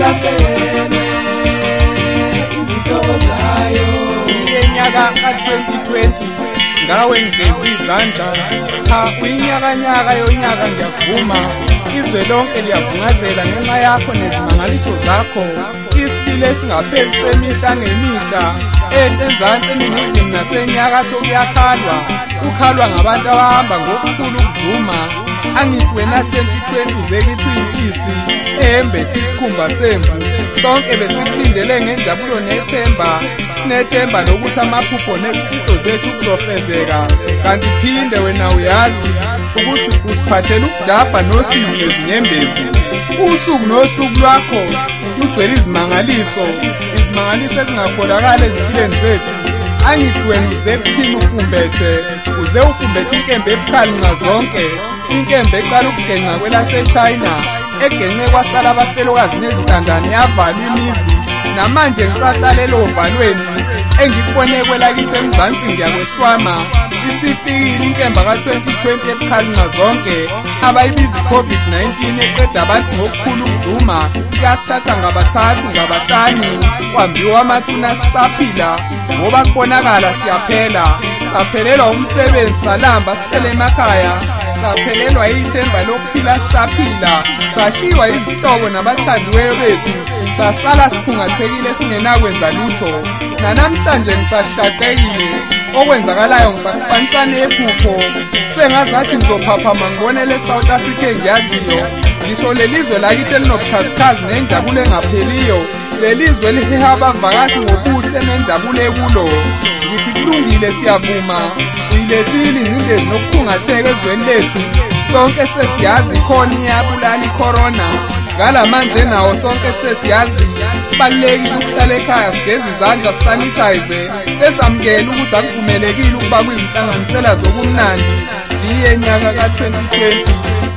ihlangene izinhlobo zayo iyenyaka ka-2020 ngawe ngigeza izandla cha uyinyakanyaka yonyaka ngiyavuma izwe lonke liyavungazela ngenxa yakho nezimangaliso zakho isibili esingapheli semihla ngemihla enhle enzansi eningizimu nasenyakatho kuyakhalwa ukhalwa ngabantu abahamba ngokukhulu ukuzuma angithi wena 2020 uzekithini isi ehembethe isikhumba semvu sonke besikulindele ngenjabulo nethemba nethemba lokuthi amaphupho nezifiso zethu kuzofezeka kanti phinde wena uyazi ukuthi usiphathele ukujabha nosizi nezinyembezi usuku nosuku lwakho lugcwele izimangaliso izimangaliso ezingakholakali ezimpilweni zethu angithi wena uze kuthina ufumbethe uze ufumbethe inkembe ebukhali ngazonke inkembe eqala ukugenxa kwelaseChina egenxe kwasala abafelokazi nezintandane yavalwa imizi namanje ngisaqalela ovalweni engikubone kwelakithi emzansi ngiyakweshwama isifikile inkemba ka-2020 ebukhalinya zonke abayibiza i-covid-19 eqeda abantu ngokukhulu ukuzuma kuyasithatha ngabathathu ngabahlanu kwambiwa amathuna sisaphila ngoba kubonakala siyaphela saphelelwa umsebenzi salamba siphele emakhaya saphelelwa yithemba lokuphila sisaphila sashiywa izihlobo nabathandiweyo bethu sasala siphungathekile singenakwenza lutho nanamhlanje ngisahlatsekile okwenzakalayo ngisakufanisane ephupho sengazathi ngizophaphama ngibone le-south africa engiyaziyo ngisho lelizwe lakithi elinobukhazikhazi nenjabulo engapheliyo leli zwe liheha abavakashi ngobuhle nenjabulo ekulo ngithi kulungile siyavuma uyilethile ingcindezi nokukhungatheka ezweni lethu sonke sesiyazi khona iyabulala ikhorona ngala mandla enawo sonke sesiyazi kubalulekile ukuhlala ekhaya sigeze izandla sisanithayize sesamukele ukuthi akuvumelekile ukuba kwizinhlanganisela zokumnandi jiye nyaka ka-2020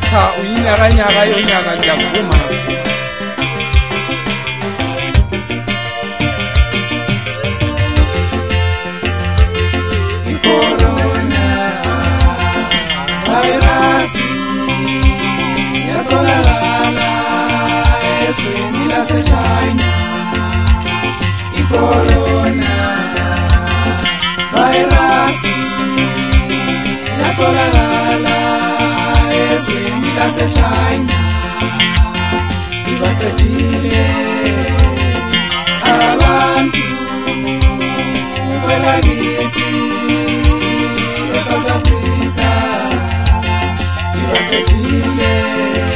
cha uyinyakanyaka yonyaka ngiyavuma China icorona virus yatholakala ezweni laseChina ibaqedile abantu kwelakithi eSouth Africa ibaqedile